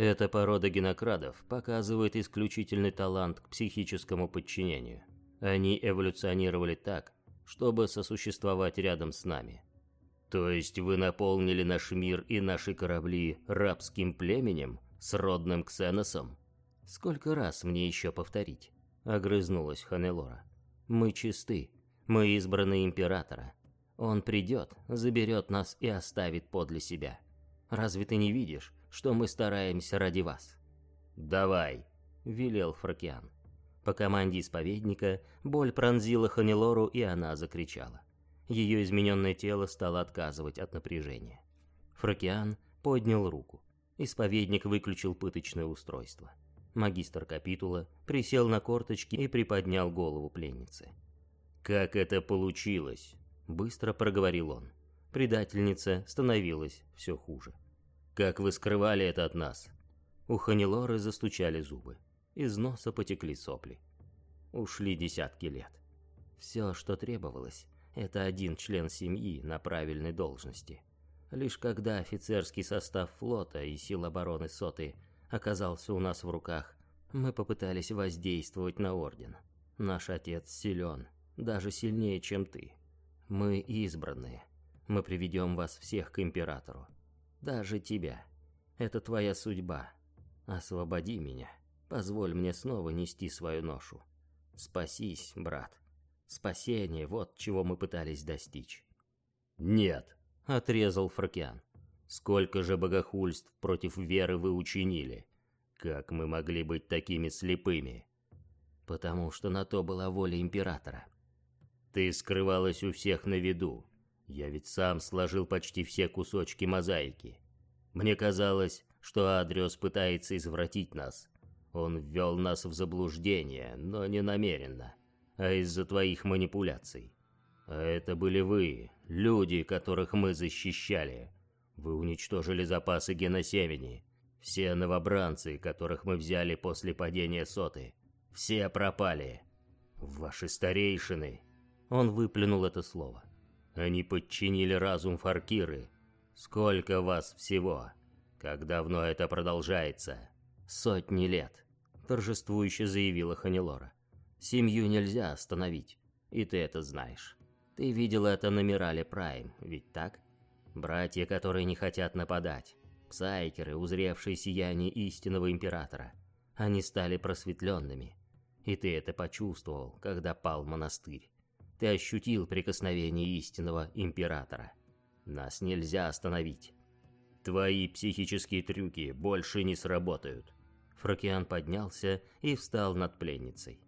Эта порода генокрадов показывает исключительный талант к психическому подчинению. Они эволюционировали так, чтобы сосуществовать рядом с нами. То есть вы наполнили наш мир и наши корабли рабским племенем, сродным ксеносом? Сколько раз мне еще повторить? Огрызнулась Ханелора. Мы чисты, мы избраны императора. Он придет, заберет нас и оставит подле себя. Разве ты не видишь, что мы стараемся ради вас?» «Давай», — велел Фракиан. По команде исповедника боль пронзила Ханилору, и она закричала. Ее измененное тело стало отказывать от напряжения. Фракиан поднял руку. Исповедник выключил пыточное устройство. Магистр капитула присел на корточки и приподнял голову пленницы. «Как это получилось?» – быстро проговорил он. Предательница становилась все хуже. Как вы скрывали это от нас?» У Ханилоры застучали зубы. Из носа потекли сопли. Ушли десятки лет. Все, что требовалось, это один член семьи на правильной должности. Лишь когда офицерский состав флота и сил обороны Соты оказался у нас в руках, мы попытались воздействовать на Орден. Наш отец силен, даже сильнее, чем ты. Мы избранные. Мы приведем вас всех к Императору даже тебя. Это твоя судьба. Освободи меня. Позволь мне снова нести свою ношу. Спасись, брат. Спасение – вот чего мы пытались достичь. «Нет», – отрезал Фракиан. «Сколько же богохульств против веры вы учинили? Как мы могли быть такими слепыми?» «Потому что на то была воля Императора». «Ты скрывалась у всех на виду, я ведь сам сложил почти все кусочки мозаики. Мне казалось, что Адриос пытается извратить нас. Он ввел нас в заблуждение, но не намеренно, а из-за твоих манипуляций. А это были вы, люди, которых мы защищали. Вы уничтожили запасы геносемени. Все новобранцы, которых мы взяли после падения соты. Все пропали. Ваши старейшины. Он выплюнул это слово. Они подчинили разум Фаркиры. Сколько вас всего? Как давно это продолжается? Сотни лет, торжествующе заявила Ханилора. Семью нельзя остановить, и ты это знаешь. Ты видел это на Мирале Прайм, ведь так? Братья, которые не хотят нападать. Псайкеры, узревшие сияние истинного императора. Они стали просветленными. И ты это почувствовал, когда пал монастырь. Ты ощутил прикосновение истинного императора. Нас нельзя остановить. Твои психические трюки больше не сработают. Фракиан поднялся и встал над пленницей.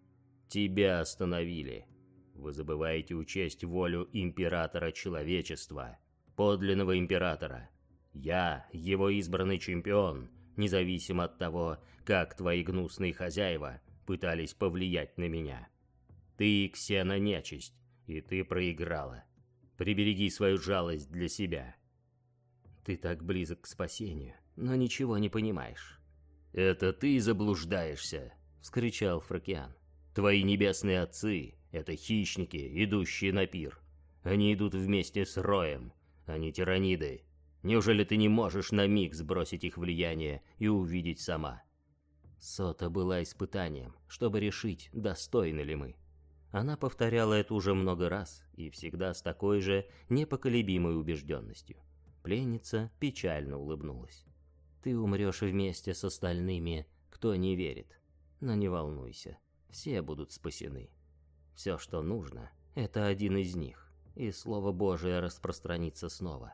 Тебя остановили. Вы забываете учесть волю императора человечества, подлинного императора. Я, его избранный чемпион, независимо от того, как твои гнусные хозяева пытались повлиять на меня. Ты, Ксена, нечисть, и ты проиграла. Прибереги свою жалость для себя. Ты так близок к спасению, но ничего не понимаешь. Это ты заблуждаешься, вскричал Фракиан. Твои небесные отцы — это хищники, идущие на пир. Они идут вместе с Роем, они тираниды. Неужели ты не можешь на миг сбросить их влияние и увидеть сама? Сота была испытанием, чтобы решить, достойны ли мы. Она повторяла это уже много раз и всегда с такой же непоколебимой убежденностью. Пленница печально улыбнулась. «Ты умрешь вместе с остальными, кто не верит. Но не волнуйся, все будут спасены. Все, что нужно, это один из них, и Слово Божие распространится снова.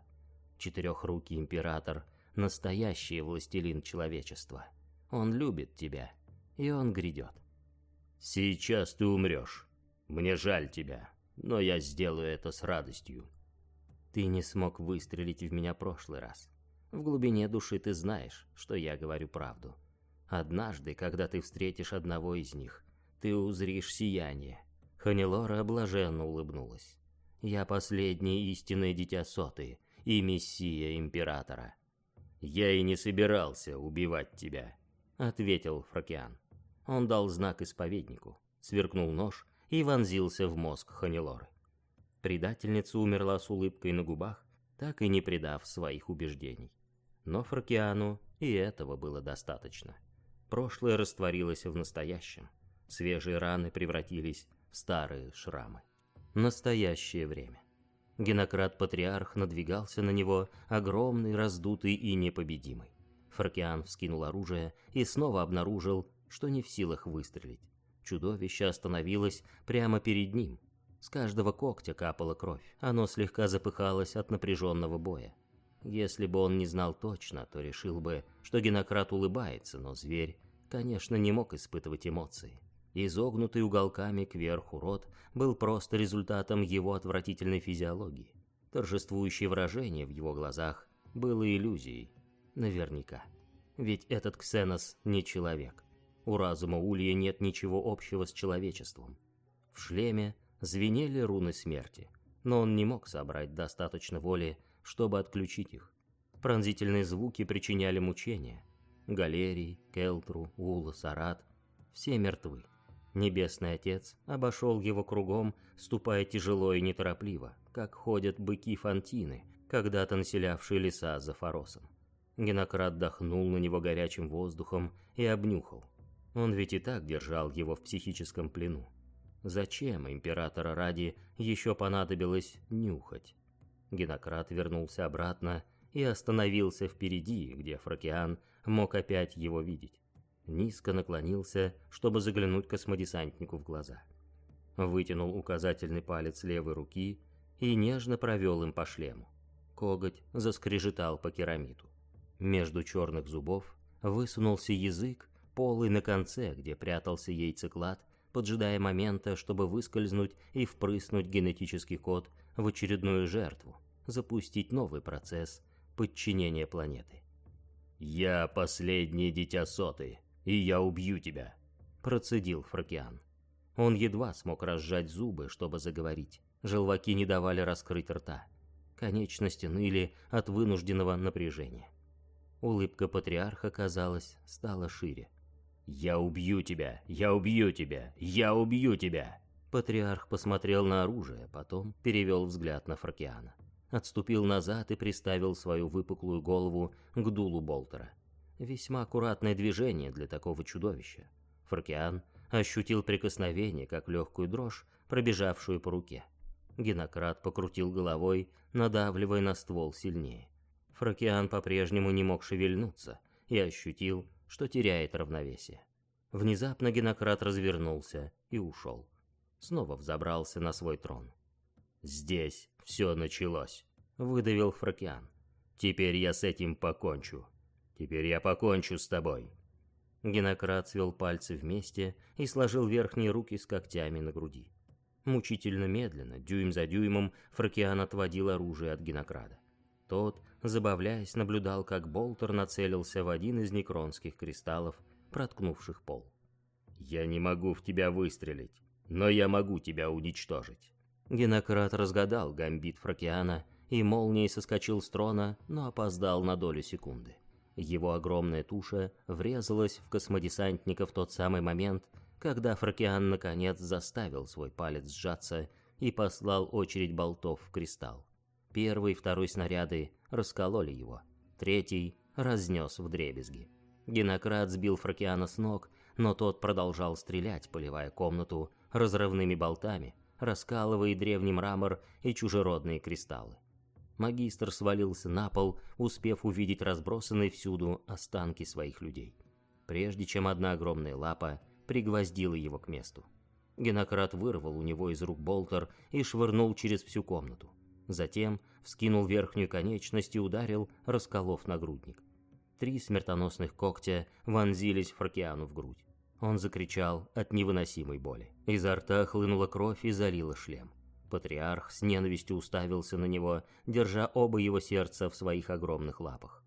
Четырехрукий император – настоящий властелин человечества. Он любит тебя, и он грядет. «Сейчас ты умрешь», мне жаль тебя, но я сделаю это с радостью. Ты не смог выстрелить в меня прошлый раз. В глубине души ты знаешь, что я говорю правду. Однажды, когда ты встретишь одного из них, ты узришь сияние. Ханилора блаженно улыбнулась. Я последнее истинное дитя Соты и мессия Императора. Я и не собирался убивать тебя, ответил Фракиан. Он дал знак исповеднику, сверкнул нож, и вонзился в мозг Ханилоры. Предательница умерла с улыбкой на губах, так и не предав своих убеждений. Но Фракиану И этого было достаточно. Прошлое растворилось в настоящем. Свежие раны превратились в старые шрамы. Настоящее время. Генократ-патриарх надвигался на него, огромный, раздутый и непобедимый. Фаркиан вскинул оружие и снова обнаружил, что не в силах выстрелить. Чудовище остановилось прямо перед ним. С каждого когтя капала кровь. Оно слегка запыхалось от напряженного боя. Если бы он не знал точно, то решил бы, что Генократ улыбается, но зверь, конечно, не мог испытывать эмоции. Изогнутый уголками кверху рот был просто результатом его отвратительной физиологии. Торжествующее выражение в его глазах было иллюзией. Наверняка. Ведь этот Ксенос не человек. У разума Улья нет ничего общего с человечеством. В шлеме звенели руны смерти, но он не мог собрать достаточно воли, чтобы отключить их. Пронзительные звуки причиняли мучения. Галерий, Келтру, Ула, Сарат – все мертвы. Небесный Отец обошел его кругом, ступая тяжело и неторопливо, как ходят быки-фантины, когда-то населявшие леса за Форосом. Генократ дохнул на него горячим воздухом и обнюхал. Он ведь и так держал его в психическом плену. Зачем императора ради еще понадобилось нюхать? Генократ вернулся обратно и остановился впереди, где Фракиан мог опять его видеть низко наклонился, чтобы заглянуть космодесантнику в глаза. Вытянул указательный палец левой руки и нежно провел им по шлему. Коготь заскрежетал по керамиту. Между черных зубов высунулся язык, полый на конце, где прятался яйцеклад, поджидая момента, чтобы выскользнуть и впрыснуть генетический код в очередную жертву, запустить новый процесс подчинения планеты. «Я последнее дитя соты», и я убью тебя», — процедил Фракиан. Он едва смог разжать зубы, чтобы заговорить. Желваки не давали раскрыть рта. Конечности ныли от вынужденного напряжения. Улыбка патриарха, казалось, стала шире. «Я убью тебя! Я убью тебя! Я убью тебя!» Патриарх посмотрел на оружие, потом перевел взгляд на Фракиана. Отступил назад и приставил свою выпуклую голову к дулу Болтера. Весьма аккуратное движение для такого чудовища. Фракиан ощутил прикосновение, как легкую дрожь, пробежавшую по руке. Генократ покрутил головой, надавливая на ствол сильнее. Фракиан по-прежнему не мог шевельнуться и ощутил, что теряет равновесие. Внезапно Генократ развернулся и ушел. Снова взобрался на свой трон. «Здесь все началось», — выдавил Фракиан. «Теперь я с этим покончу». Теперь я покончу с тобой». Генократ свел пальцы вместе и сложил верхние руки с когтями на груди. Мучительно медленно, дюйм за дюймом, Фракиан отводил оружие от Генокрада. Тот, забавляясь, наблюдал, как Болтер нацелился в один из некронских кристаллов, проткнувших пол. «Я не могу в тебя выстрелить, но я могу тебя уничтожить». Генократ разгадал гамбит Фракиана и молнией соскочил с трона, но опоздал на долю секунды. Его огромная туша врезалась в космодесантника в тот самый момент, когда Фракиан наконец заставил свой палец сжаться и послал очередь болтов в кристалл. Первый и второй снаряды раскололи его, третий разнес в дребезги. Генократ сбил Фракиана с ног, но тот продолжал стрелять, поливая комнату разрывными болтами, раскалывая древний мрамор и чужеродные кристаллы магистр свалился на пол, успев увидеть разбросанные всюду останки своих людей. Прежде чем одна огромная лапа пригвоздила его к месту. Генократ вырвал у него из рук болтер и швырнул через всю комнату. Затем вскинул верхнюю конечность и ударил, расколов нагрудник. Три смертоносных когтя вонзились Фракиану в грудь. Он закричал от невыносимой боли. Изо рта хлынула кровь и залила шлем. Патриарх с ненавистью уставился на него, держа оба его сердца в своих огромных лапах.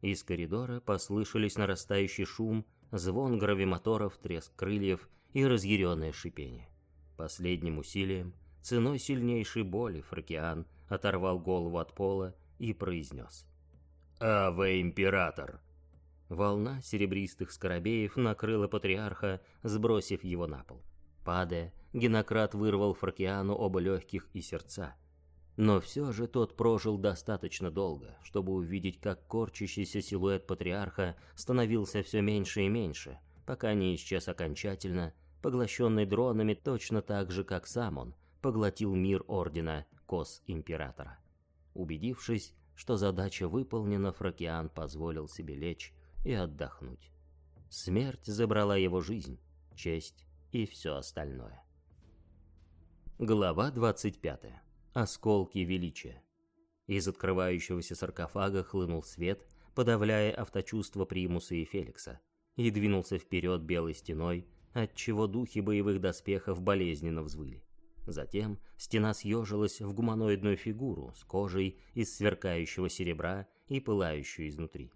Из коридора послышались нарастающий шум, звон гравимоторов, треск крыльев и разъяренное шипение. Последним усилием, ценой сильнейшей боли, Фракиан оторвал голову от пола и произнес. «Аве, император!» Волна серебристых скоробеев накрыла патриарха, сбросив его на пол. Падая, Генократ вырвал Фракиану оба легких и сердца. Но все же тот прожил достаточно долго, чтобы увидеть, как корчащийся силуэт патриарха становился все меньше и меньше, пока не исчез окончательно, поглощенный дронами точно так же, как сам он, поглотил мир Ордена Кос-Императора. Убедившись, что задача выполнена, Фракиан позволил себе лечь и отдохнуть. Смерть забрала его жизнь, честь и все остальное. Глава 25. Осколки величия. Из открывающегося саркофага хлынул свет, подавляя авточувство Примуса и Феликса, и двинулся вперед белой стеной, отчего духи боевых доспехов болезненно взвыли. Затем стена съежилась в гуманоидную фигуру с кожей из сверкающего серебра и пылающую изнутри.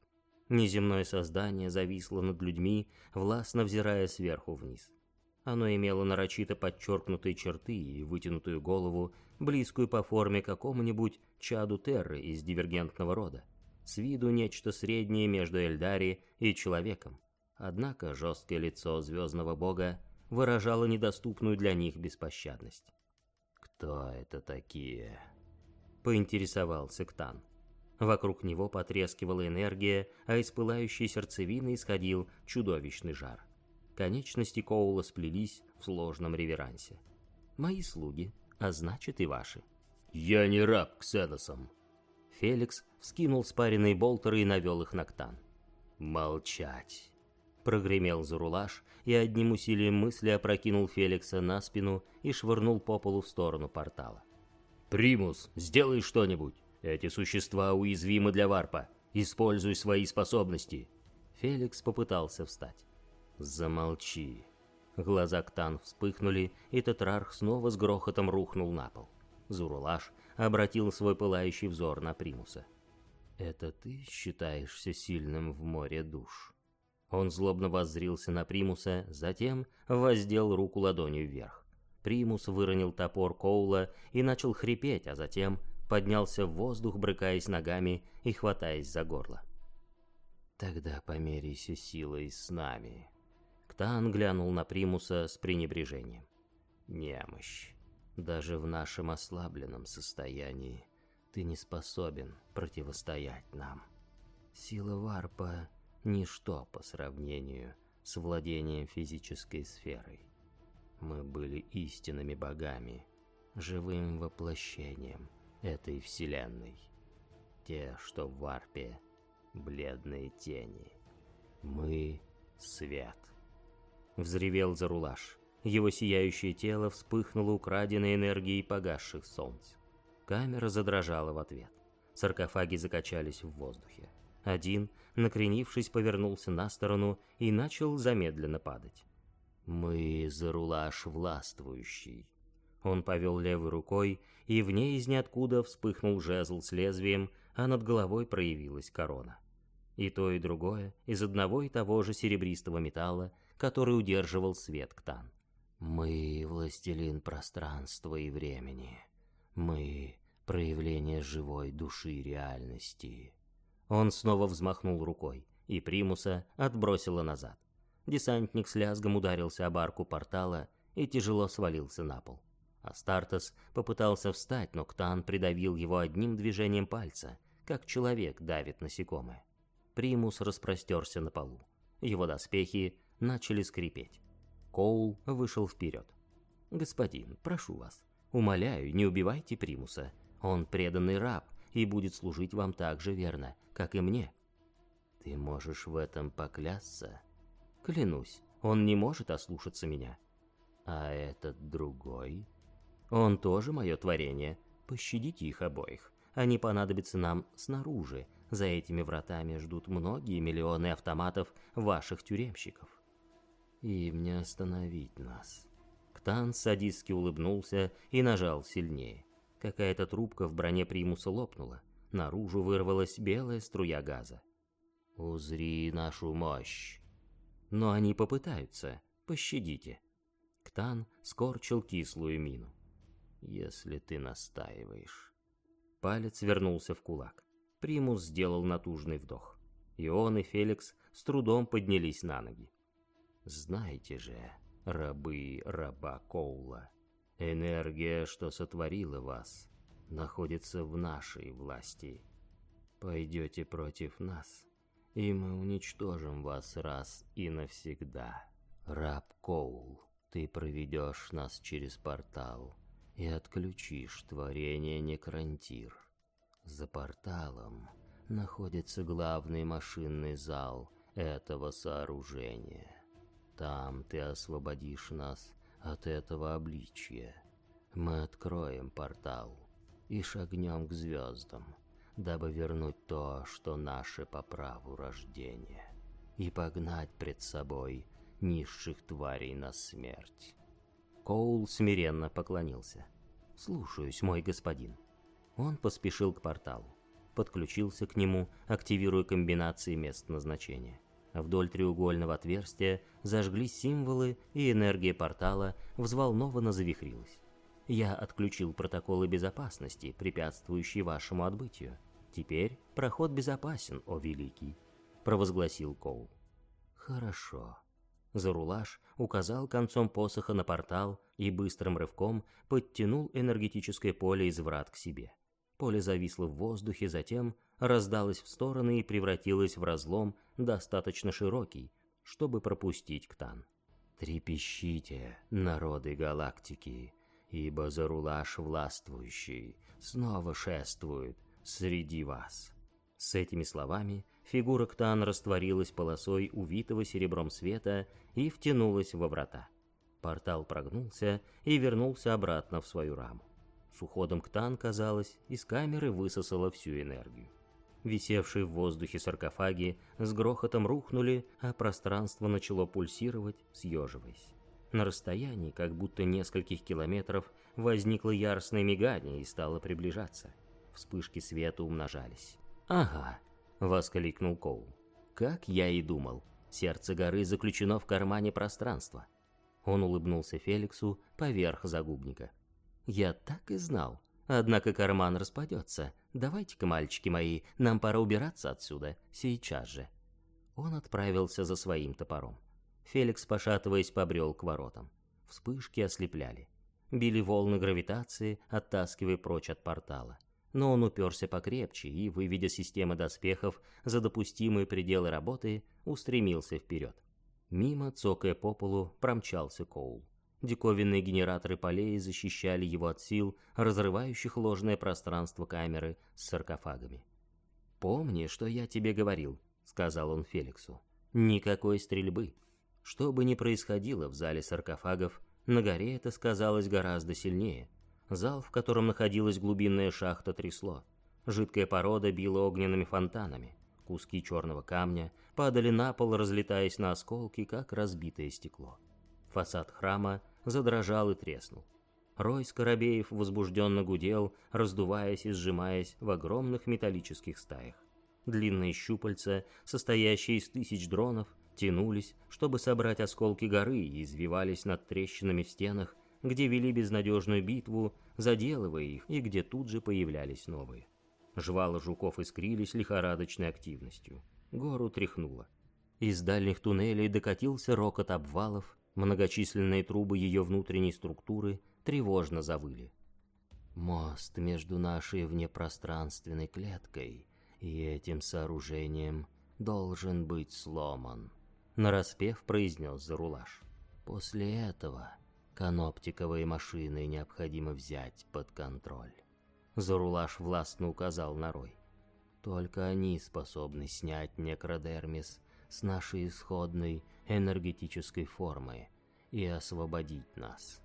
Неземное создание зависло над людьми, властно взирая сверху вниз. Оно имело нарочито подчеркнутые черты и вытянутую голову, близкую по форме какому-нибудь чаду Терры из дивергентного рода. С виду нечто среднее между Эльдари и человеком. Однако жесткое лицо звездного бога выражало недоступную для них беспощадность. «Кто это такие?» — поинтересовался Ктан. Вокруг него потрескивала энергия, а из пылающей сердцевины исходил чудовищный жар. Конечности Коула сплелись в сложном реверансе. «Мои слуги, а значит и ваши». «Я не раб Ксеносом». Феликс вскинул спаренные болтеры и навел их на Ктан. «Молчать!» Прогремел Зарулаш и одним усилием мысли опрокинул Феликса на спину и швырнул по полу в сторону портала. «Примус, сделай что-нибудь! Эти существа уязвимы для варпа. Используй свои способности!» Феликс попытался встать. «Замолчи!» Глаза Ктан вспыхнули, и Тетрарх снова с грохотом рухнул на пол. Зурулаш обратил свой пылающий взор на Примуса. «Это ты считаешься сильным в море душ?» Он злобно воззрился на Примуса, затем воздел руку ладонью вверх. Примус выронил топор Коула и начал хрипеть, а затем поднялся в воздух, брыкаясь ногами и хватаясь за горло. «Тогда померяйся силой с нами». Ктан глянул на Примуса с пренебрежением. «Немощь. Даже в нашем ослабленном состоянии ты не способен противостоять нам. Сила варпа ничто по сравнению с владением физической сферой. Мы были истинными богами, живым воплощением этой вселенной. Те, что в варпе, бледные тени. Мы — свет. Взревел Зарулаш. Его сияющее тело вспыхнуло украденной энергией погасших солнц. Камера задрожала в ответ. Саркофаги закачались в воздухе. Один, накренившись, повернулся на сторону и начал замедленно падать. «Мы зарулаш властвующий». Он повел левой рукой, и в ней из ниоткуда вспыхнул жезл с лезвием, а над головой проявилась корона. И то, и другое из одного и того же серебристого металла, который удерживал свет Ктан. «Мы — властелин пространства и времени. Мы — проявление живой души реальности». Он снова взмахнул рукой, и Примуса отбросило назад. Десантник с лязгом ударился об арку портала и тяжело свалился на пол. Астартес попытался встать, но Ктан придавил его одним движением пальца, как человек давит насекомое. Примус распростерся на полу. Его доспехи начали скрипеть. Коул вышел вперед. «Господин, прошу вас, умоляю, не убивайте Примуса. Он преданный раб и будет служить вам так же верно, как и мне. Ты можешь в этом поклясться? Клянусь, он не может ослушаться меня. А этот другой? Он тоже мое творение. Пощадите их обоих. Они понадобятся нам снаружи. За этими вратами ждут многие миллионы автоматов ваших тюремщиков. Им не остановить нас. Ктан садистски улыбнулся и нажал сильнее. Какая-то трубка в броне примуса лопнула. Наружу вырвалась белая струя газа. «Узри нашу мощь!» «Но они попытаются. Пощадите!» Ктан скорчил кислую мину. «Если ты настаиваешь...» Палец вернулся в кулак. Примус сделал натужный вдох. И он, и Феликс с трудом поднялись на ноги. «Знаете же, рабы раба Коула, энергия, что сотворила вас, находится в нашей власти. Пойдете против нас, и мы уничтожим вас раз и навсегда. Раб Коул, ты проведешь нас через портал и отключишь творение Некрантир. За порталом находится главный машинный зал этого сооружения. Там ты освободишь нас от этого обличия. Мы откроем портал и шагнем к звездам, дабы вернуть то, что наше по праву рождения, и погнать пред собой низших тварей на смерть. Коул смиренно поклонился. «Слушаюсь, мой господин». Он поспешил к порталу, подключился к нему, активируя комбинации мест назначения. Вдоль треугольного отверстия зажглись символы, и энергия портала взволнованно завихрилась. Я отключил протоколы безопасности, препятствующие вашему отбытию. Теперь проход безопасен, о великий, провозгласил Коул. Хорошо. Зарулаш указал концом посоха на портал и быстрым рывком подтянул энергетическое поле из врат к себе. Поле зависло в воздухе, затем раздалось в стороны и превратилось в разлом достаточно широкий, чтобы пропустить Ктан. «Трепещите, народы галактики, ибо Зарулаш властвующий снова шествует среди вас». С этими словами фигура Ктан растворилась полосой увитого серебром света и втянулась во врата. Портал прогнулся и вернулся обратно в свою раму. С уходом Ктан, казалось, из камеры высосала всю энергию. Висевшие в воздухе саркофаги с грохотом рухнули, а пространство начало пульсировать, съеживаясь. На расстоянии, как будто нескольких километров, возникло яростное мигание и стало приближаться. Вспышки света умножались. «Ага», — воскликнул Коул. «Как я и думал, сердце горы заключено в кармане пространства». Он улыбнулся Феликсу поверх загубника. Я так и знал. Однако карман распадется. Давайте-ка, мальчики мои, нам пора убираться отсюда. Сейчас же. Он отправился за своим топором. Феликс, пошатываясь, побрел к воротам. Вспышки ослепляли. Били волны гравитации, оттаскивая прочь от портала. Но он уперся покрепче и, выведя системы доспехов за допустимые пределы работы, устремился вперед. Мимо, цокая по полу, промчался Коул. Диковинные генераторы полей защищали его от сил, разрывающих ложное пространство камеры с саркофагами. «Помни, что я тебе говорил», — сказал он Феликсу. «Никакой стрельбы. Что бы ни происходило в зале саркофагов, на горе это сказалось гораздо сильнее. Зал, в котором находилась глубинная шахта, трясло. Жидкая порода била огненными фонтанами. Куски черного камня падали на пол, разлетаясь на осколки, как разбитое стекло. Фасад храма задрожал и треснул. Рой скоробеев возбужденно гудел, раздуваясь и сжимаясь в огромных металлических стаях. Длинные щупальца, состоящие из тысяч дронов, тянулись, чтобы собрать осколки горы и извивались над трещинами в стенах, где вели безнадежную битву, заделывая их, и где тут же появлялись новые. Жвалы жуков искрились лихорадочной активностью. Гору тряхнуло. Из дальних туннелей докатился рокот обвалов, Многочисленные трубы ее внутренней структуры тревожно завыли. Мост между нашей внепространственной клеткой и этим сооружением должен быть сломан, нараспев произнес Зарулаш. После этого каноптиковые машины необходимо взять под контроль. Зарулаш властно указал на Рой. Только они способны снять некродермис с нашей исходной энергетической формы и освободить нас.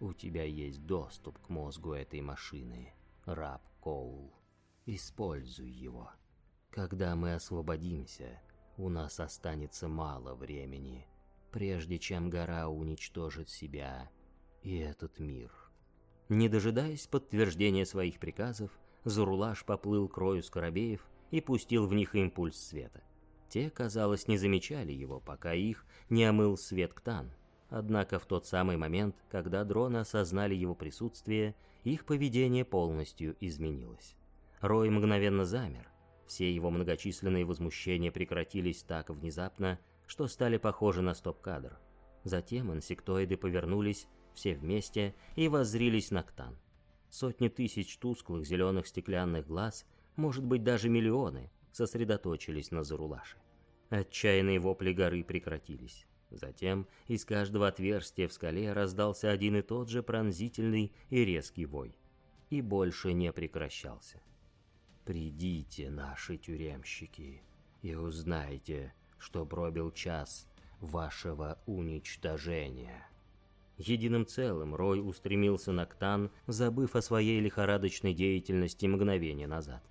У тебя есть доступ к мозгу этой машины, раб Коул. Используй его. Когда мы освободимся, у нас останется мало времени, прежде чем гора уничтожит себя и этот мир. Не дожидаясь подтверждения своих приказов, Зурулаш поплыл к рою скоробеев и пустил в них импульс света. Те, казалось, не замечали его, пока их не омыл свет Ктан. Однако в тот самый момент, когда дроны осознали его присутствие, их поведение полностью изменилось. Рой мгновенно замер. Все его многочисленные возмущения прекратились так внезапно, что стали похожи на стоп-кадр. Затем инсектоиды повернулись все вместе и воззрились на Ктан. Сотни тысяч тусклых зеленых стеклянных глаз, может быть даже миллионы, сосредоточились на Зарулаше. Отчаянные вопли горы прекратились. Затем из каждого отверстия в скале раздался один и тот же пронзительный и резкий вой. И больше не прекращался. «Придите, наши тюремщики, и узнайте, что пробил час вашего уничтожения». Единым целым Рой устремился на Ктан, забыв о своей лихорадочной деятельности мгновение назад.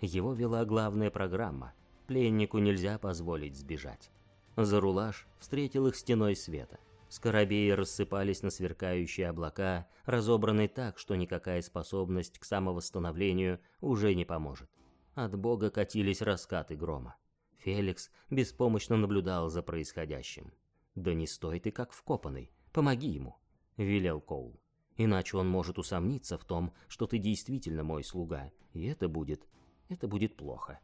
Его вела главная программа. Пленнику нельзя позволить сбежать. Зарулаш встретил их стеной света. Скоробеи рассыпались на сверкающие облака, разобранные так, что никакая способность к самовосстановлению уже не поможет. От бога катились раскаты грома. Феликс беспомощно наблюдал за происходящим. «Да не стой ты как вкопанный, помоги ему», — велел Коул. «Иначе он может усомниться в том, что ты действительно мой слуга, и это будет... это будет плохо».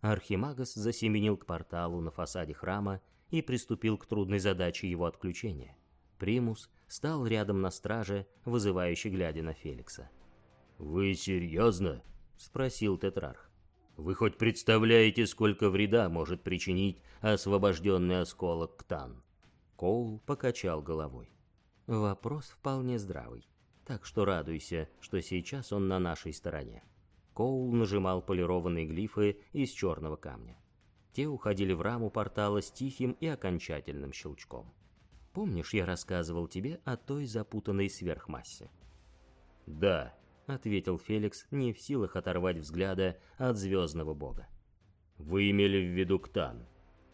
Архимагас засеменил к порталу на фасаде храма и приступил к трудной задаче его отключения. Примус стал рядом на страже, вызывающе глядя на Феликса. «Вы серьезно?» — спросил Тетрарх. «Вы хоть представляете, сколько вреда может причинить освобожденный осколок Ктан?» Коул покачал головой. Вопрос вполне здравый, так что радуйся, что сейчас он на нашей стороне. Коул нажимал полированные глифы из черного камня. Те уходили в раму портала с тихим и окончательным щелчком. Помнишь, я рассказывал тебе о той запутанной сверхмассе? «Да», — ответил Феликс, не в силах оторвать взгляда от звездного бога. «Вы имели в виду Ктан?»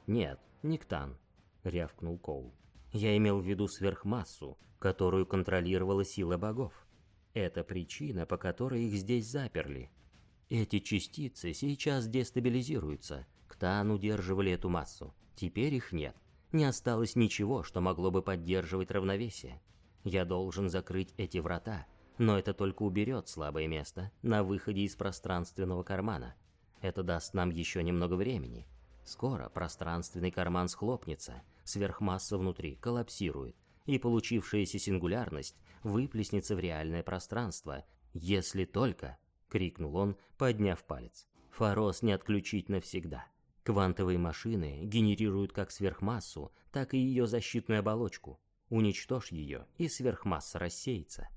«Нет, не Ктан», — рявкнул Коул. «Я имел в виду сверхмассу, которую контролировала сила богов. Это причина, по которой их здесь заперли. Эти частицы сейчас дестабилизируются, Ктан удерживали эту массу. Теперь их нет. Не осталось ничего, что могло бы поддерживать равновесие. Я должен закрыть эти врата, но это только уберет слабое место на выходе из пространственного кармана. Это даст нам еще немного времени. Скоро пространственный карман схлопнется, сверхмасса внутри коллапсирует, и получившаяся сингулярность выплеснется в реальное пространство, если только, — крикнул он, подняв палец, — Форос не отключить навсегда. Квантовые машины генерируют как сверхмассу, так и ее защитную оболочку. Уничтожь ее, и сверхмасса рассеется.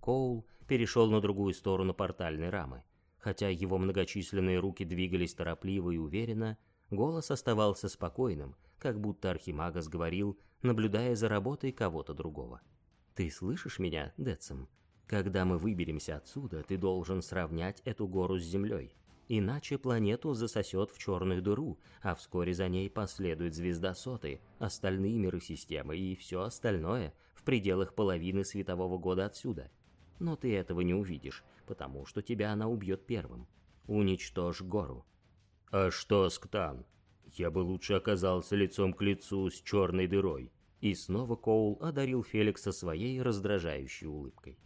Коул перешел на другую сторону портальной рамы. Хотя его многочисленные руки двигались торопливо и уверенно, голос оставался спокойным, как будто Архимагас говорил, наблюдая за работой кого-то другого. «Ты слышишь меня, Децим? Когда мы выберемся отсюда, ты должен сравнять эту гору с землей. Иначе планету засосет в черную дыру, а вскоре за ней последует звезда соты, остальные миры системы и все остальное в пределах половины светового года отсюда. Но ты этого не увидишь, потому что тебя она убьет первым. Уничтожь гору. А что с Ктан? Я бы лучше оказался лицом к лицу с черной дырой. И снова Коул одарил Феликса своей раздражающей улыбкой.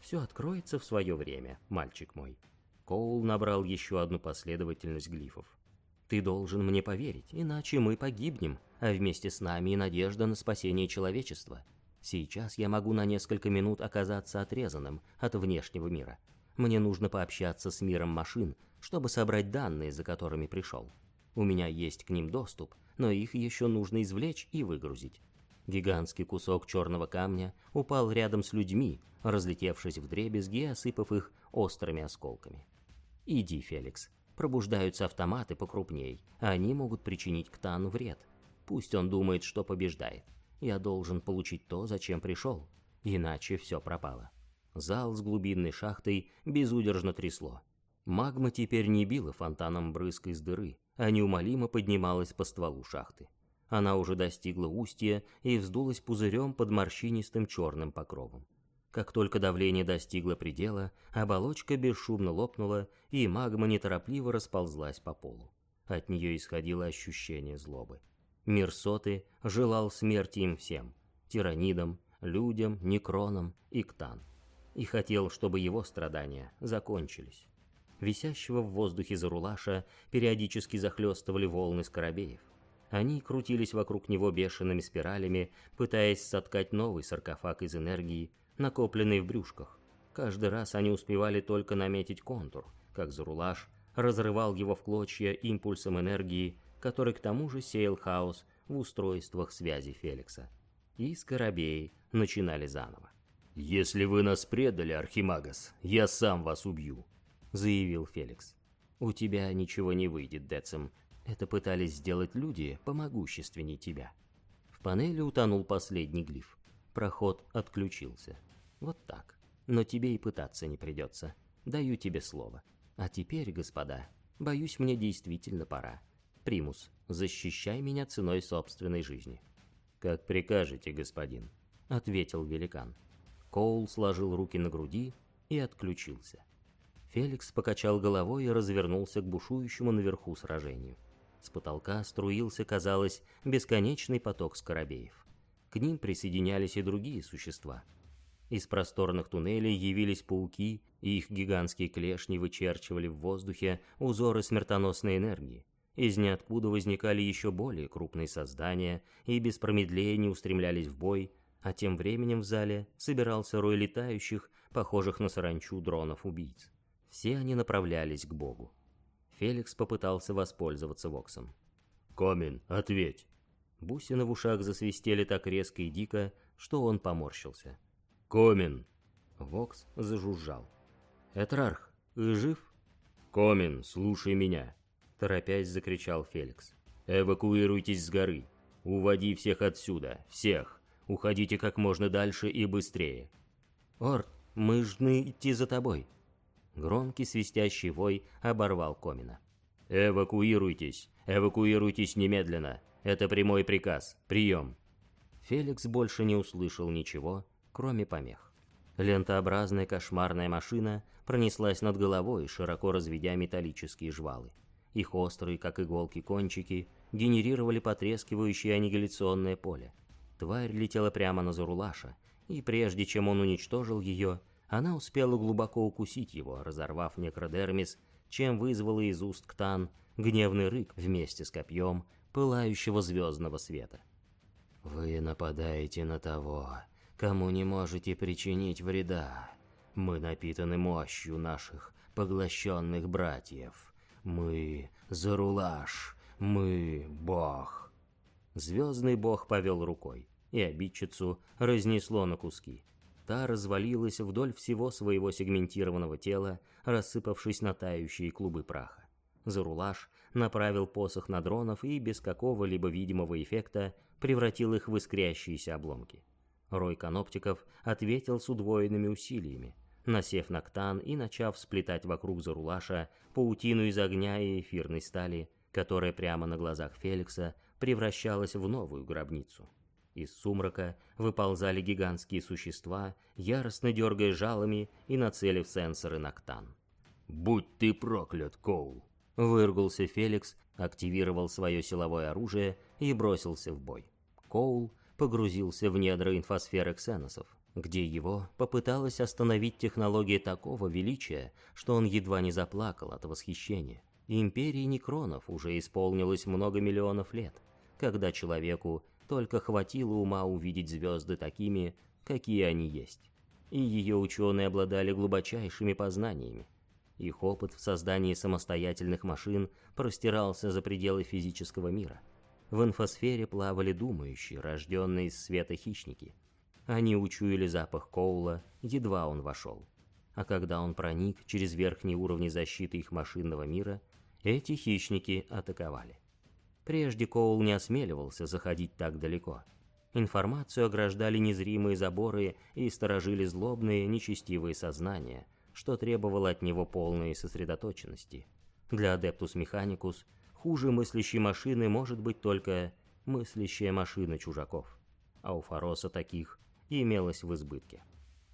Все откроется в свое время, мальчик мой. Коул набрал еще одну последовательность глифов. «Ты должен мне поверить, иначе мы погибнем, а вместе с нами и надежда на спасение человечества. Сейчас я могу на несколько минут оказаться отрезанным от внешнего мира. Мне нужно пообщаться с миром машин, чтобы собрать данные, за которыми пришел. У меня есть к ним доступ, но их еще нужно извлечь и выгрузить. Гигантский кусок черного камня упал рядом с людьми, разлетевшись в дребезги и осыпав их острыми осколками. Иди, Феликс. Пробуждаются автоматы покрупней, они могут причинить Ктану вред. Пусть он думает, что побеждает. Я должен получить то, зачем пришел. Иначе все пропало. Зал с глубинной шахтой безудержно трясло. Магма теперь не била фонтаном брызг из дыры, а неумолимо поднималась по стволу шахты. Она уже достигла устья и вздулась пузырем под морщинистым черным покровом. Как только давление достигло предела, оболочка бесшумно лопнула, и магма неторопливо расползлась по полу. От нее исходило ощущение злобы. Мир соты желал смерти им всем – тиранидам, людям, некронам и ктан. И хотел, чтобы его страдания закончились. Висящего в воздухе Зарулаша периодически захлестывали волны скоробеев. Они крутились вокруг него бешеными спиралями, пытаясь соткать новый саркофаг из энергии, накопленной в брюшках. Каждый раз они успевали только наметить контур, как Зарулаш разрывал его в клочья импульсом энергии, который к тому же сеял хаос в устройствах связи Феликса. И скоробеи начинали заново. «Если вы нас предали, Архимагас, я сам вас убью», — заявил Феликс. «У тебя ничего не выйдет, Децим. Это пытались сделать люди помогущественней тебя». В панели утонул последний глиф. Проход отключился. Вот так. Но тебе и пытаться не придется. Даю тебе слово. А теперь, господа, боюсь, мне действительно пора. Примус, защищай меня ценой собственной жизни. Как прикажете, господин, ответил великан. Коул сложил руки на груди и отключился. Феликс покачал головой и развернулся к бушующему наверху сражению. С потолка струился, казалось, бесконечный поток скоробеев. К ним присоединялись и другие существа. Из просторных туннелей явились пауки, и их гигантские клешни вычерчивали в воздухе узоры смертоносной энергии. Из ниоткуда возникали еще более крупные создания и без промедления устремлялись в бой, а тем временем в зале собирался рой летающих, похожих на саранчу дронов-убийц. Все они направлялись к богу. Феликс попытался воспользоваться Воксом. «Комин, ответь!» Бусины в ушах засвистели так резко и дико, что он поморщился. «Комин!» Вокс зажужжал. «Этрарх, жив?» «Комин, слушай меня!» Торопясь, закричал Феликс. «Эвакуируйтесь с горы. Уводи всех отсюда, всех. Уходите как можно дальше и быстрее». «Орд, мы жны идти за тобой». Громкий свистящий вой оборвал Комина. «Эвакуируйтесь! Эвакуируйтесь немедленно! Это прямой приказ! Прием!» Феликс больше не услышал ничего, кроме помех. Лентообразная кошмарная машина пронеслась над головой, широко разведя металлические жвалы. Их острые, как иголки, кончики генерировали потрескивающее аннигиляционное поле. Тварь летела прямо на Зарулаша, и прежде чем он уничтожил ее, она успела глубоко укусить его, разорвав некродермис, чем вызвала из уст Ктан гневный рык вместе с копьем пылающего звездного света. «Вы нападаете на того, кому не можете причинить вреда. Мы напитаны мощью наших поглощенных братьев. Мы — Зарулаш, мы — Бог». Звездный бог повел рукой, и обидчицу разнесло на куски. Та развалилась вдоль всего своего сегментированного тела, рассыпавшись на тающие клубы праха. Зарулаш направил посох на дронов и без какого-либо видимого эффекта превратил их в искрящиеся обломки. Рой каноптиков ответил с удвоенными усилиями, насев на ктан и начав сплетать вокруг Зарулаша паутину из огня и эфирной стали, которая прямо на глазах Феликса превращалась в новую гробницу. Из сумрака выползали гигантские существа, яростно дергая жалами и нацелив сенсоры на Ктан. «Будь ты проклят, Коул!» Выргулся Феликс, активировал свое силовое оружие и бросился в бой. Коул погрузился в недра инфосферы ксеносов, где его попыталась остановить технология такого величия, что он едва не заплакал от восхищения. Империи Некронов уже исполнилось много миллионов лет, когда человеку только хватило ума увидеть звезды такими, какие они есть. И ее ученые обладали глубочайшими познаниями. Их опыт в создании самостоятельных машин простирался за пределы физического мира. В инфосфере плавали думающие, рожденные из света хищники. Они учуяли запах Коула, едва он вошел. А когда он проник через верхние уровни защиты их машинного мира, эти хищники атаковали. Прежде Коул не осмеливался заходить так далеко. Информацию ограждали незримые заборы и сторожили злобные, нечестивые сознания, что требовало от него полной сосредоточенности. Для Адептус Механикус хуже мыслящей машины может быть только мыслящая машина чужаков, а у Фароса таких имелось в избытке.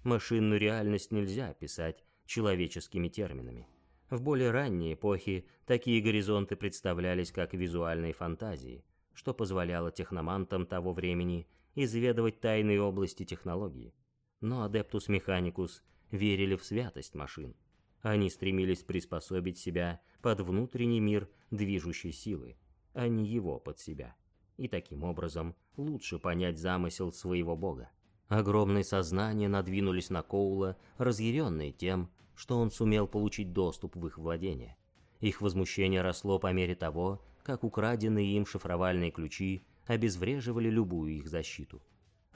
Машинную реальность нельзя описать человеческими терминами. В более ранней эпохе такие горизонты представлялись как визуальные фантазии, что позволяло техномантам того времени изведывать тайные области технологии. Но Адептус Механикус верили в святость машин. Они стремились приспособить себя под внутренний мир движущей силы, а не его под себя. И таким образом лучше понять замысел своего бога. Огромные сознания надвинулись на Коула, разъяренные тем, что он сумел получить доступ в их владение. Их возмущение росло по мере того, как украденные им шифровальные ключи обезвреживали любую их защиту.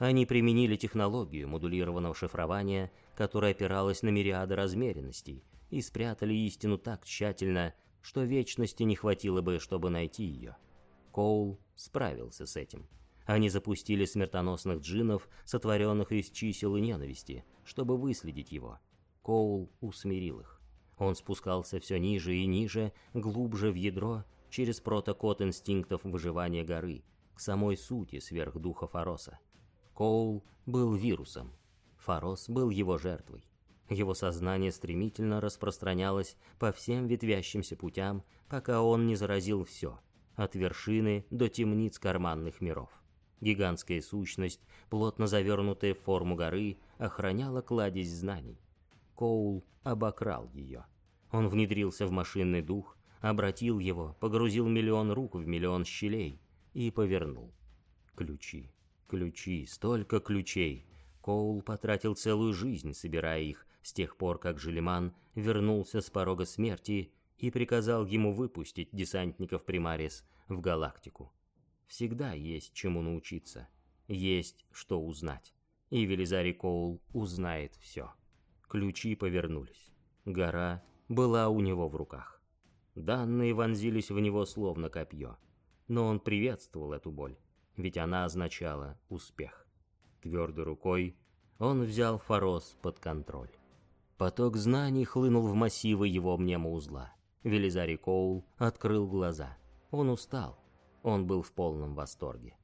Они применили технологию модулированного шифрования, которая опиралась на мириады размеренностей, и спрятали истину так тщательно, что вечности не хватило бы, чтобы найти ее. Коул справился с этим. Они запустили смертоносных джинов, сотворенных из чисел и ненависти, чтобы выследить его. Коул усмирил их. Он спускался все ниже и ниже, глубже в ядро, через протокод инстинктов выживания горы, к самой сути сверхдуха Фароса. Коул был вирусом. Фарос был его жертвой. Его сознание стремительно распространялось по всем ветвящимся путям, пока он не заразил все, от вершины до темниц карманных миров. Гигантская сущность, плотно завернутая в форму горы, охраняла кладезь знаний. Коул обокрал ее. Он внедрился в машинный дух, обратил его, погрузил миллион рук в миллион щелей и повернул. Ключи. Ключи, столько ключей. Коул потратил целую жизнь, собирая их, с тех пор, как Желеман вернулся с порога смерти и приказал ему выпустить десантников Примарис в галактику. Всегда есть чему научиться, есть что узнать, и Велизарий Коул узнает все. Ключи повернулись. Гора была у него в руках. Данные вонзились в него словно копье, но он приветствовал эту боль ведь она означала успех. Твердой рукой он взял Форос под контроль. Поток знаний хлынул в массивы его мнемоузла. Велизарий Коул открыл глаза. Он устал. Он был в полном восторге.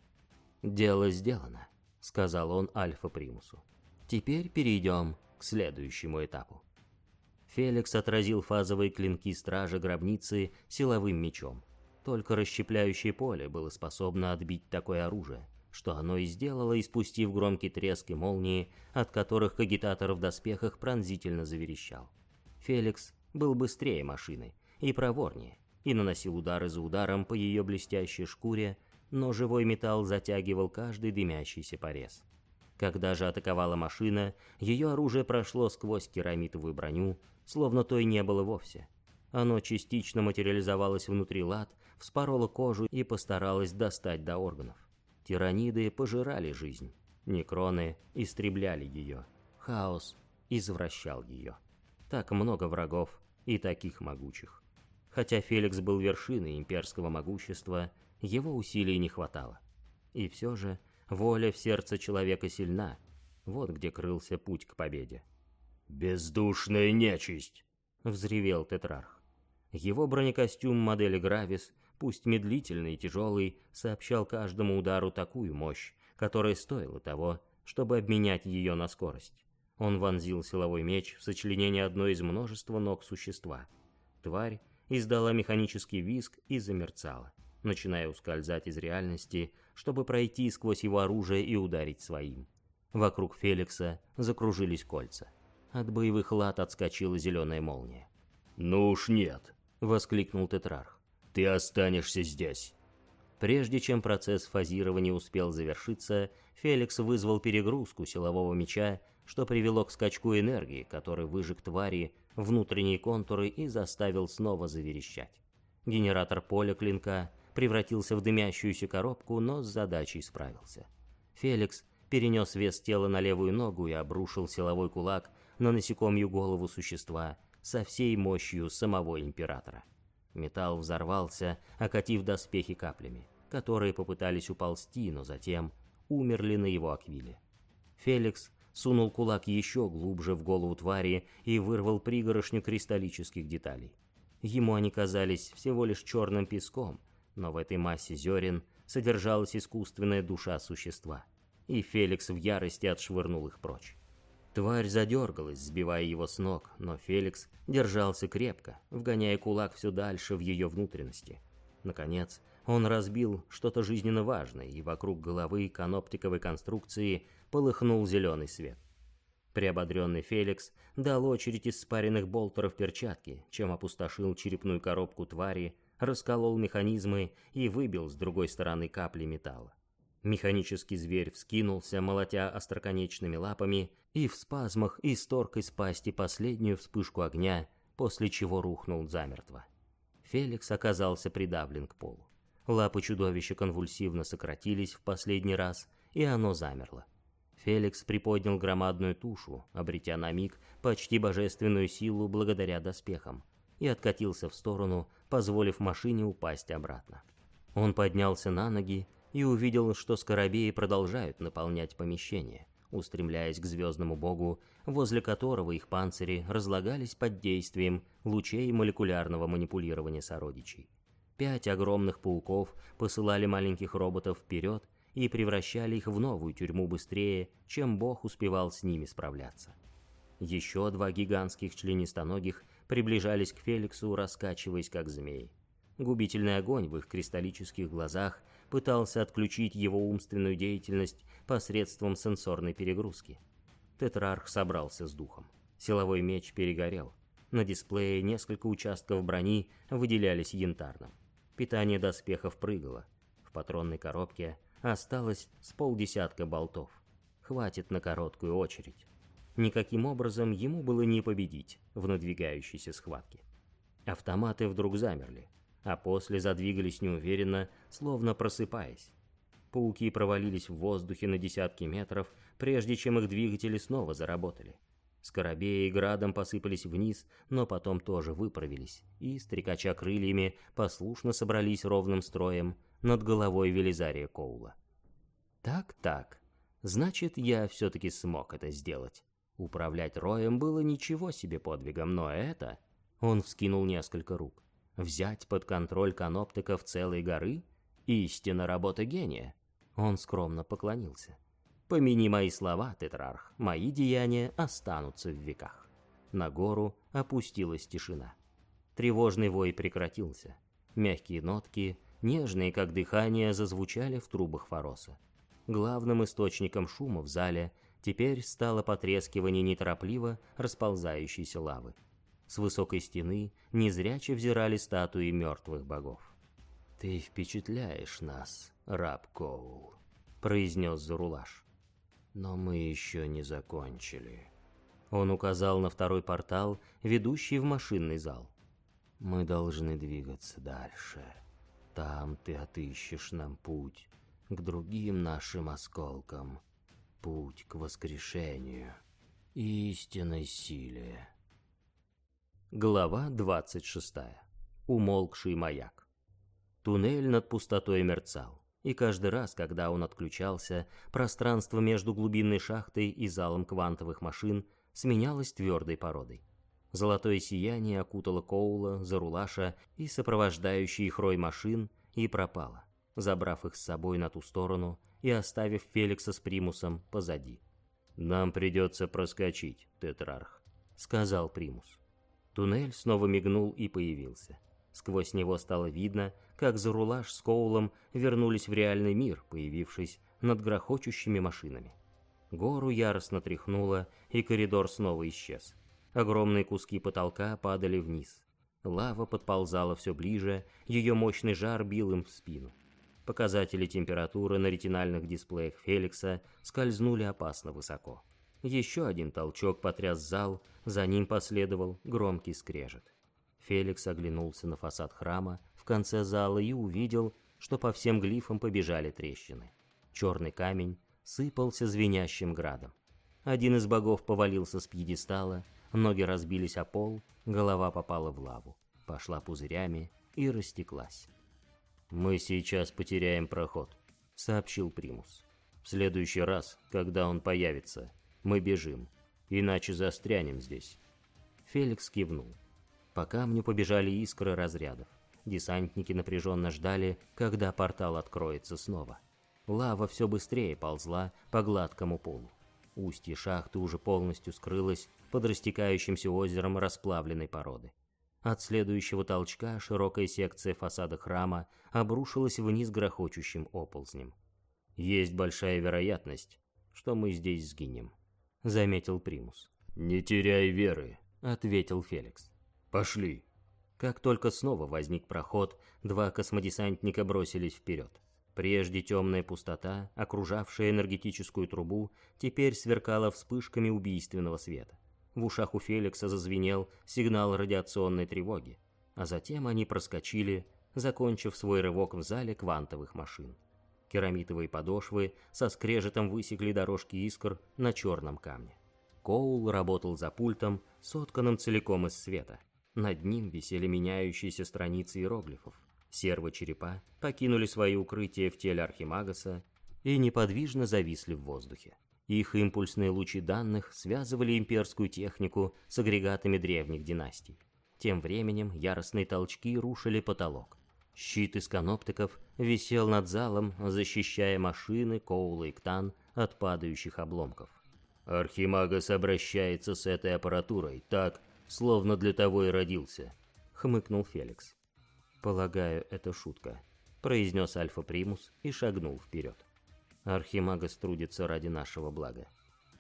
«Дело сделано», — сказал он Альфа Примусу. «Теперь перейдем к следующему этапу». Феликс отразил фазовые клинки стража гробницы силовым мечом. Только расщепляющее поле было способно отбить такое оружие, что оно и сделало, испустив громкий треск и молнии, от которых кагитатор в доспехах пронзительно заверещал. Феликс был быстрее машины и проворнее, и наносил удары за ударом по ее блестящей шкуре, но живой металл затягивал каждый дымящийся порез. Когда же атаковала машина, ее оружие прошло сквозь керамитовую броню, словно той не было вовсе. Оно частично материализовалось внутри лад, вспорола кожу и постаралась достать до органов. Тираниды пожирали жизнь, некроны истребляли ее, хаос извращал ее. Так много врагов и таких могучих. Хотя Феликс был вершиной имперского могущества, его усилий не хватало. И все же воля в сердце человека сильна, вот где крылся путь к победе. «Бездушная нечисть!» — взревел Тетрарх. Его бронекостюм модели Гравис пусть медлительный и тяжелый, сообщал каждому удару такую мощь, которая стоила того, чтобы обменять ее на скорость. Он вонзил силовой меч в сочленение одной из множества ног существа. Тварь издала механический визг и замерцала, начиная ускользать из реальности, чтобы пройти сквозь его оружие и ударить своим. Вокруг Феликса закружились кольца. От боевых лад отскочила зеленая молния. «Ну уж нет!» — воскликнул Тетрарх. Ты останешься здесь. Прежде чем процесс фазирования успел завершиться, Феликс вызвал перегрузку силового меча, что привело к скачку энергии, который выжег твари внутренние контуры и заставил снова заверещать. Генератор поля клинка превратился в дымящуюся коробку, но с задачей справился. Феликс перенес вес тела на левую ногу и обрушил силовой кулак на насекомью голову существа со всей мощью самого императора. Металл взорвался, окатив доспехи каплями, которые попытались уползти, но затем умерли на его аквиле. Феликс сунул кулак еще глубже в голову твари и вырвал пригорошню кристаллических деталей. Ему они казались всего лишь черным песком, но в этой массе зерен содержалась искусственная душа существа, и Феликс в ярости отшвырнул их прочь. Тварь задергалась, сбивая его с ног, но Феликс держался крепко, вгоняя кулак все дальше в ее внутренности. Наконец, он разбил что-то жизненно важное, и вокруг головы каноптиковой конструкции полыхнул зеленый свет. Приободренный Феликс дал очередь из спаренных болтеров перчатки, чем опустошил черепную коробку твари, расколол механизмы и выбил с другой стороны капли металла. Механический зверь вскинулся, молотя остроконечными лапами, и в спазмах исторг из пасти последнюю вспышку огня, после чего рухнул замертво. Феликс оказался придавлен к полу. Лапы чудовища конвульсивно сократились в последний раз, и оно замерло. Феликс приподнял громадную тушу, обретя на миг почти божественную силу благодаря доспехам, и откатился в сторону, позволив машине упасть обратно. Он поднялся на ноги и увидел, что скоробеи продолжают наполнять помещение, устремляясь к звездному богу, возле которого их панцири разлагались под действием лучей молекулярного манипулирования сородичей. Пять огромных пауков посылали маленьких роботов вперед и превращали их в новую тюрьму быстрее, чем бог успевал с ними справляться. Еще два гигантских членистоногих приближались к Феликсу, раскачиваясь как змеи. Губительный огонь в их кристаллических глазах пытался отключить его умственную деятельность посредством сенсорной перегрузки. Тетрарх собрался с духом. Силовой меч перегорел. На дисплее несколько участков брони выделялись янтарным. Питание доспехов прыгало. В патронной коробке осталось с полдесятка болтов. Хватит на короткую очередь. Никаким образом ему было не победить в надвигающейся схватке. Автоматы вдруг замерли а после задвигались неуверенно, словно просыпаясь. Пауки провалились в воздухе на десятки метров, прежде чем их двигатели снова заработали. Скоробеи градом посыпались вниз, но потом тоже выправились, и, стрекача крыльями, послушно собрались ровным строем над головой Велизария Коула. Так-так, значит, я все-таки смог это сделать. Управлять роем было ничего себе подвигом, но это... Он вскинул несколько рук. Взять под контроль каноптиков целой горы? Истинно работа гения. Он скромно поклонился. Помяни мои слова, Тетрарх, мои деяния останутся в веках. На гору опустилась тишина. Тревожный вой прекратился. Мягкие нотки, нежные как дыхание, зазвучали в трубах Фороса. Главным источником шума в зале теперь стало потрескивание неторопливо расползающейся лавы. С высокой стены незряче взирали статуи мертвых богов. «Ты впечатляешь нас, раб Коул», — произнес Зарулаш. «Но мы еще не закончили». Он указал на второй портал, ведущий в машинный зал. «Мы должны двигаться дальше. Там ты отыщешь нам путь к другим нашим осколкам, путь к воскрешению, истинной силе». Глава 26. Умолкший маяк. Туннель над пустотой мерцал, и каждый раз, когда он отключался, пространство между глубинной шахтой и залом квантовых машин сменялось твердой породой. Золотое сияние окутало Коула, Зарулаша и сопровождающий их рой машин и пропало, забрав их с собой на ту сторону и оставив Феликса с Примусом позади. «Нам придется проскочить, Тетрарх», — сказал Примус. Туннель снова мигнул и появился. Сквозь него стало видно, как Зарулаш с Коулом вернулись в реальный мир, появившись над грохочущими машинами. Гору яростно тряхнуло, и коридор снова исчез. Огромные куски потолка падали вниз. Лава подползала все ближе, ее мощный жар бил им в спину. Показатели температуры на ретинальных дисплеях Феликса скользнули опасно высоко. Еще один толчок потряс зал, за ним последовал громкий скрежет. Феликс оглянулся на фасад храма в конце зала и увидел, что по всем глифам побежали трещины. Черный камень сыпался звенящим градом. Один из богов повалился с пьедестала, ноги разбились о пол, голова попала в лаву, пошла пузырями и растеклась. «Мы сейчас потеряем проход», — сообщил Примус. «В следующий раз, когда он появится, мы бежим, иначе застрянем здесь. Феликс кивнул. По камню побежали искры разрядов. Десантники напряженно ждали, когда портал откроется снова. Лава все быстрее ползла по гладкому полу. Устье шахты уже полностью скрылось под растекающимся озером расплавленной породы. От следующего толчка широкая секция фасада храма обрушилась вниз грохочущим оползнем. Есть большая вероятность, что мы здесь сгинем заметил Примус. «Не теряй веры», — ответил Феликс. «Пошли». Как только снова возник проход, два космодесантника бросились вперед. Прежде темная пустота, окружавшая энергетическую трубу, теперь сверкала вспышками убийственного света. В ушах у Феликса зазвенел сигнал радиационной тревоги, а затем они проскочили, закончив свой рывок в зале квантовых машин. Керамитовые подошвы со скрежетом высекли дорожки искр на черном камне. Коул работал за пультом, сотканным целиком из света. Над ним висели меняющиеся страницы иероглифов. Сервы-черепа покинули свои укрытия в теле Архимагаса и неподвижно зависли в воздухе. Их импульсные лучи данных связывали имперскую технику с агрегатами древних династий. Тем временем яростные толчки рушили потолок. Щит из каноптиков висел над залом, защищая машины Коула и Ктан от падающих обломков. «Архимагас обращается с этой аппаратурой так, словно для того и родился», — хмыкнул Феликс. «Полагаю, это шутка», — произнес Альфа Примус и шагнул вперед. «Архимагас трудится ради нашего блага».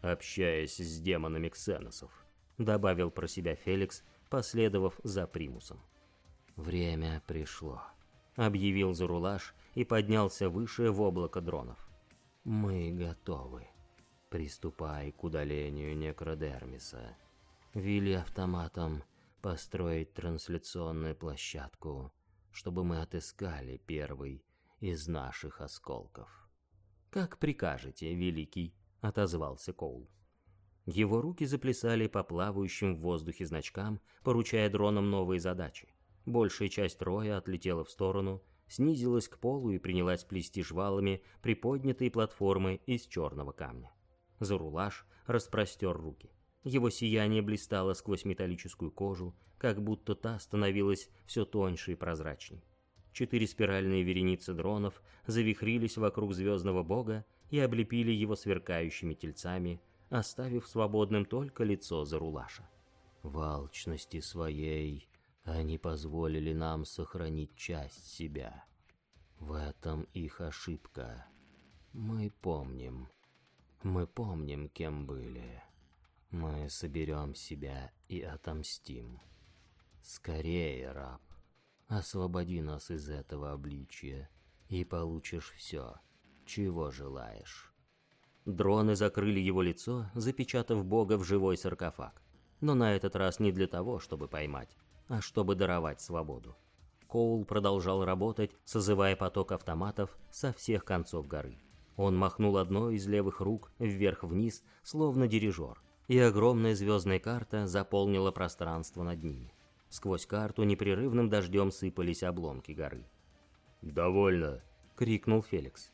«Общаясь с демонами ксеносов», — добавил про себя Феликс, последовав за Примусом. «Время пришло», — объявил Зарулаш и поднялся выше в облако дронов. «Мы готовы. Приступай к удалению некродермиса. Вели автоматом построить трансляционную площадку чтобы мы отыскали первый из наших осколков. «Как прикажете, Великий», — отозвался Коул. Его руки заплясали по плавающим в воздухе значкам, поручая дронам новые задачи. Большая часть роя отлетела в сторону, снизилась к полу и принялась плести жвалами приподнятые платформы из черного камня. Зарулаш распростер руки. Его сияние блистало сквозь металлическую кожу, как будто та становилась все тоньше и прозрачней. Четыре спиральные вереницы дронов завихрились вокруг звездного бога и облепили его сверкающими тельцами, оставив свободным только лицо Зарулаша. В своей они позволили нам сохранить часть себя. В этом их ошибка. Мы помним. Мы помним, кем были. Мы соберем себя и отомстим. Скорее, раб, освободи нас из этого обличия, и получишь все, чего желаешь. Дроны закрыли его лицо, запечатав Бога в живой саркофаг. Но на этот раз не для того, чтобы поймать, а чтобы даровать свободу. Коул продолжал работать, созывая поток автоматов со всех концов горы. Он махнул одной из левых рук вверх-вниз, словно дирижер, и огромная звездная карта заполнила пространство над ними. Сквозь карту непрерывным дождем сыпались обломки горы. «Довольно!» — крикнул Феликс.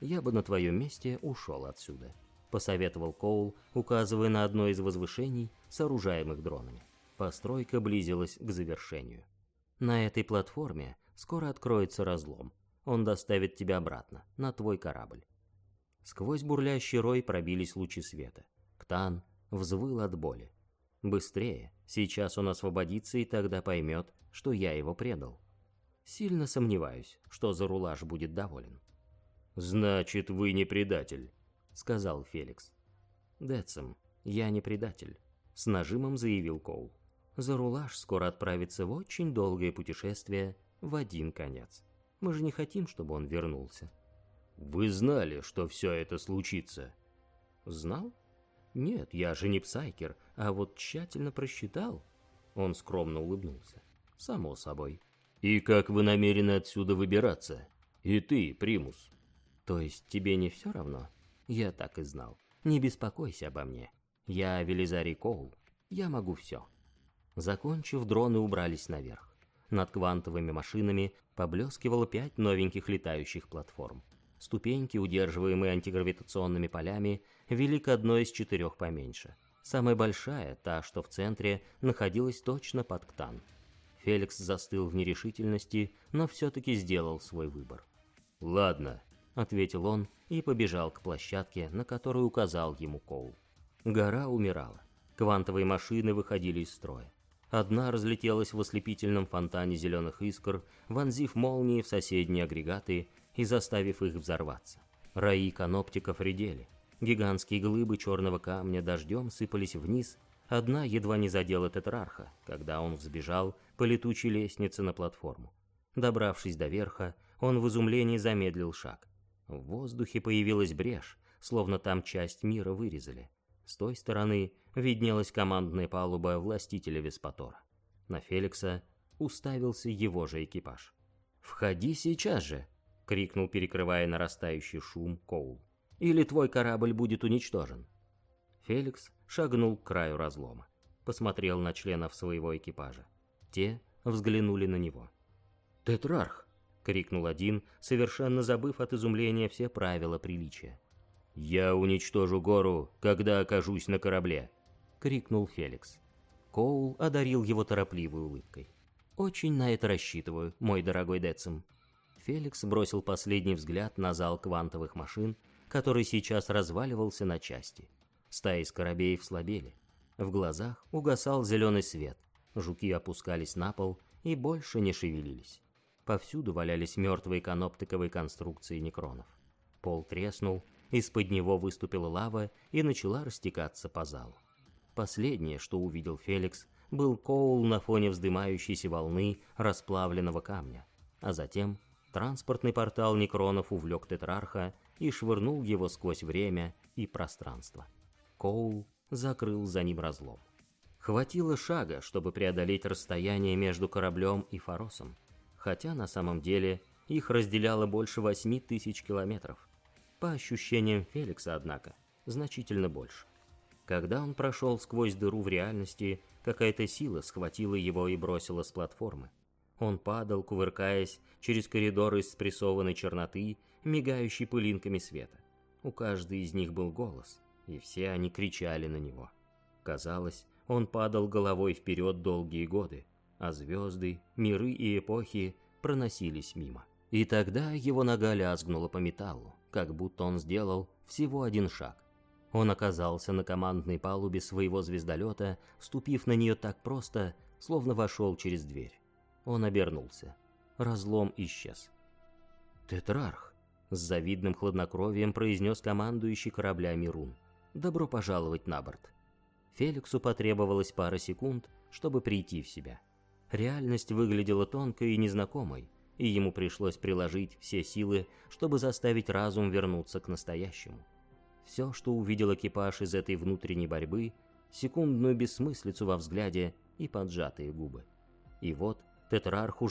«Я бы на твоем месте ушел отсюда», — посоветовал Коул, указывая на одно из возвышений, сооружаемых дронами. Постройка близилась к завершению. «На этой платформе скоро откроется разлом. Он доставит тебя обратно, на твой корабль». Сквозь бурлящий рой пробились лучи света. Ктан взвыл от боли. Быстрее, сейчас он освободится и тогда поймет, что я его предал. Сильно сомневаюсь, что Зарулаш будет доволен. «Значит, вы не предатель», — сказал Феликс. «Децим, я не предатель», — с нажимом заявил Коул. «Зарулаш скоро отправится в очень долгое путешествие в один конец. Мы же не хотим, чтобы он вернулся». «Вы знали, что все это случится?» «Знал? Нет, я же не псайкер, а вот тщательно просчитал. Он скромно улыбнулся. Само собой. И как вы намерены отсюда выбираться? И ты, Примус. То есть тебе не все равно? Я так и знал. Не беспокойся обо мне. Я Велизарий Коул. Я могу все. Закончив, дроны убрались наверх. Над квантовыми машинами поблескивало пять новеньких летающих платформ. Ступеньки, удерживаемые антигравитационными полями, вели к одной из четырех поменьше. Самая большая, та, что в центре, находилась точно под Ктан. Феликс застыл в нерешительности, но все-таки сделал свой выбор. «Ладно», — ответил он и побежал к площадке, на которую указал ему Коул. Гора умирала. Квантовые машины выходили из строя. Одна разлетелась в ослепительном фонтане зеленых искр, вонзив молнии в соседние агрегаты и заставив их взорваться. Раи каноптиков редели. Гигантские глыбы черного камня дождем сыпались вниз, одна едва не задела тетрарха, когда он взбежал по летучей лестнице на платформу. Добравшись до верха, он в изумлении замедлил шаг. В воздухе появилась брешь, словно там часть мира вырезали. С той стороны виднелась командная палуба властителя Веспатора. На Феликса уставился его же экипаж. «Входи сейчас же!» — крикнул, перекрывая нарастающий шум, Коул. «Или твой корабль будет уничтожен!» Феликс шагнул к краю разлома. Посмотрел на членов своего экипажа. Те взглянули на него. «Тетрарх!» — крикнул один, совершенно забыв от изумления все правила приличия. «Я уничтожу гору, когда окажусь на корабле!» — крикнул Феликс. Коул одарил его торопливой улыбкой. «Очень на это рассчитываю, мой дорогой Децим». Феликс бросил последний взгляд на зал квантовых машин, который сейчас разваливался на части. Стаи скоробеев слабели. В глазах угасал зеленый свет. Жуки опускались на пол и больше не шевелились. Повсюду валялись мертвые каноптиковые конструкции некронов. Пол треснул, из-под него выступила лава и начала растекаться по залу. Последнее, что увидел Феликс, был Коул на фоне вздымающейся волны расплавленного камня, а затем транспортный портал некронов увлек Тетрарха и швырнул его сквозь время и пространство. Коул закрыл за ним разлом. Хватило шага, чтобы преодолеть расстояние между кораблем и Форосом, хотя на самом деле их разделяло больше восьми тысяч километров. По ощущениям Феликса, однако, значительно больше. Когда он прошел сквозь дыру в реальности, какая-то сила схватила его и бросила с платформы. Он падал, кувыркаясь, через коридоры из спрессованной черноты, мигающей пылинками света. У каждой из них был голос, и все они кричали на него. Казалось, он падал головой вперед долгие годы, а звезды, миры и эпохи проносились мимо. И тогда его нога лязгнула по металлу, как будто он сделал всего один шаг. Он оказался на командной палубе своего звездолета, ступив на нее так просто, словно вошел через дверь. Он обернулся. Разлом исчез. «Тетрарх!» — с завидным хладнокровием произнес командующий корабля Мирун. «Добро пожаловать на борт!» Феликсу потребовалось пара секунд, чтобы прийти в себя. Реальность выглядела тонкой и незнакомой, и ему пришлось приложить все силы, чтобы заставить разум вернуться к настоящему. Все, что увидел экипаж из этой внутренней борьбы, секундную бессмыслицу во взгляде и поджатые губы. И вот Тетрарх уже